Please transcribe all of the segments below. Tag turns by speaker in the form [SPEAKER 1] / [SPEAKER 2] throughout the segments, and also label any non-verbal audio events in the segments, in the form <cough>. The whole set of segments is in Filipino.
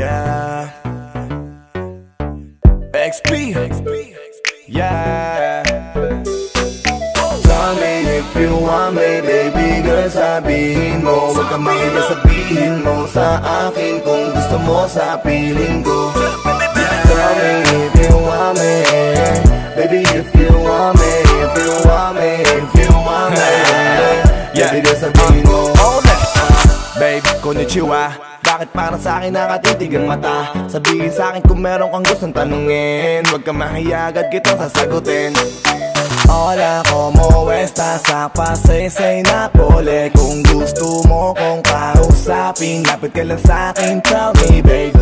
[SPEAKER 1] Yeah. XP Yeah. Tell me if you want me, baby girl, sabihin mo Huwag ka mahiya sabihin mo sa akin Kung gusto mo sa piling ko Tell me if you want me Baby, if you want me If you want me, if you want me. <laughs> Baby girl, sabihin mo Babe, konnichiwa Bakit parang sa akin nakatitig ang mata? Sabihin sa akin kung meron kang gustong tanungin. Huwag ka mahiya, agad kitang sasagutin. Hola, como estás? Sa pasaysay na pole. Kung gusto mo kong kausapin Lapit ka lang sa akin, tell me babe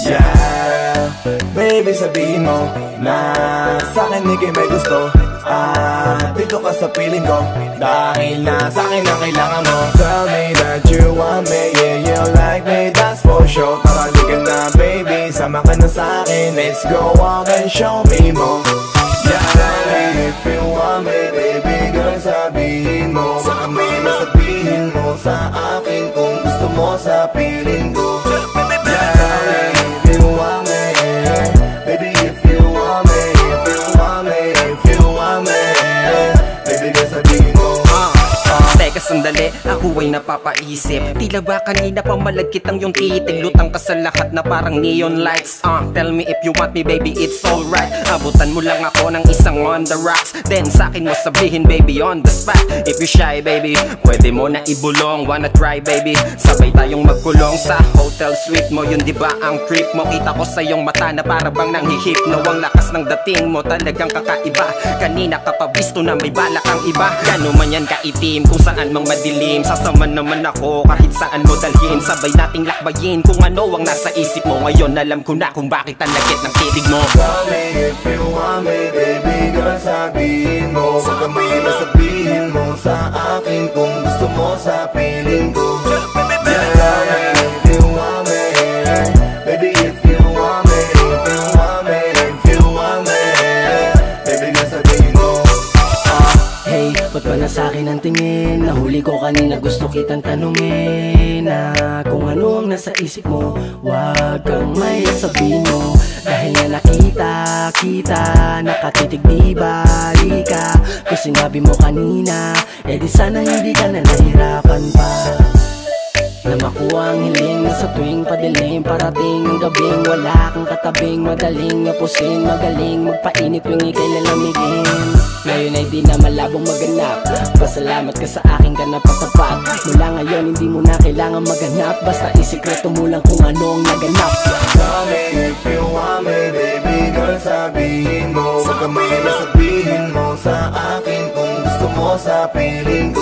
[SPEAKER 1] Yeah. Baby, sabihin mo Na sa akin hindi may gusto Ah, dito ka sa piling ko. Dahil na sa akin ang kailangan mo. Tell me that you want me Yeah, you like me, that's for sure. Tara, ka na baby Sama ka na sa akin. Let's go out and show me more. Yeah, tell me if you want me Baby girl, sabihin mo. Sa kami na sabihin mo Sa akin kung gusto mo sa piling
[SPEAKER 2] sandali, ako ay napapaisip. Tila ba kanina pa malagkit ang yung titig Lutang ka sa lahat na parang neon lights? Uh, Tell me if you want me baby, it's alright. Abutan mo lang ako ng isang on the rocks. Then sa akin mo sabihin baby on the spot. If you shy baby, pwede mo na ibulong. Wanna try baby, sabay tayong magkulong Sa hotel suite mo, yun di ba ang trip mo? Kita ko sa iyong mata na para bang nanghihipno Ang lakas ng dating mo. Talagang kakaiba. Kanina ka pa na may balak ang iba. Gano man yan kaitim kung saan mang madilim. Sasama naman ako kahit saan mo dalhin. Sabay nating lakbayin kung ano ang nasa isip mo. Ngayon alam ko na kung bakit ang lagit ng titig mo.
[SPEAKER 1] Tell me if you want me, baby girl, sabihin mo. Huwag ka mahina sabihin mo sa akin Kung gusto mo sa piling ko
[SPEAKER 3] sa'kin ang tingin? Nahuli ko kanina gusto kitang tanungin. Na kung ano ang nasa isip mo Huwag kang may sabihin mo. Dahil nga nakita, kita Nakatitig di bali ka Kung sinabi mo kanina Eh di sana hindi ka na nahirapan pa na makuha ang hiling na sa tuwing padilim Parating ang gabing. Wala kang katabing Madaling apusin, magaling magpainit tuwing ikay lalamigin Ngayon ay di na malabong maganap. Pasalamat ka sa akin ka napatapat Mula ngayon hindi mo na kailangan maganap. Basta isikreto mo lang kung ano ang naganap.
[SPEAKER 1] Me if you want me, baby girl, sabihin mo. Huwag ka mahina sabihin mo sa akin Kung gusto mo sa piling ko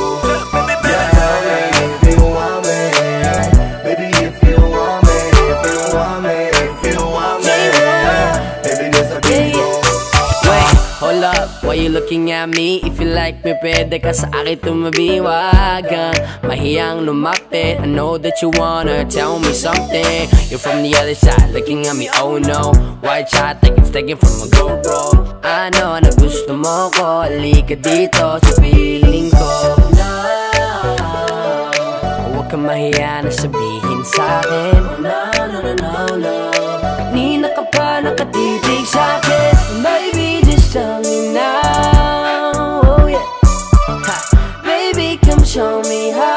[SPEAKER 3] why you looking at me? If you like me, pwede ka sa akin tumabi. Wag kang mahiyang lumapit. I know that you wanna tell me something. You're from the other side, looking at me, oh no. White shot, like it's taken from a GoPro. I know na gusto mo ko. Halika dito sa piling ko. No. Huwag kang mahiya na sabihin sa'kin No, no, no, no, no. Kanina ka pa nakatitig sa'kin show me how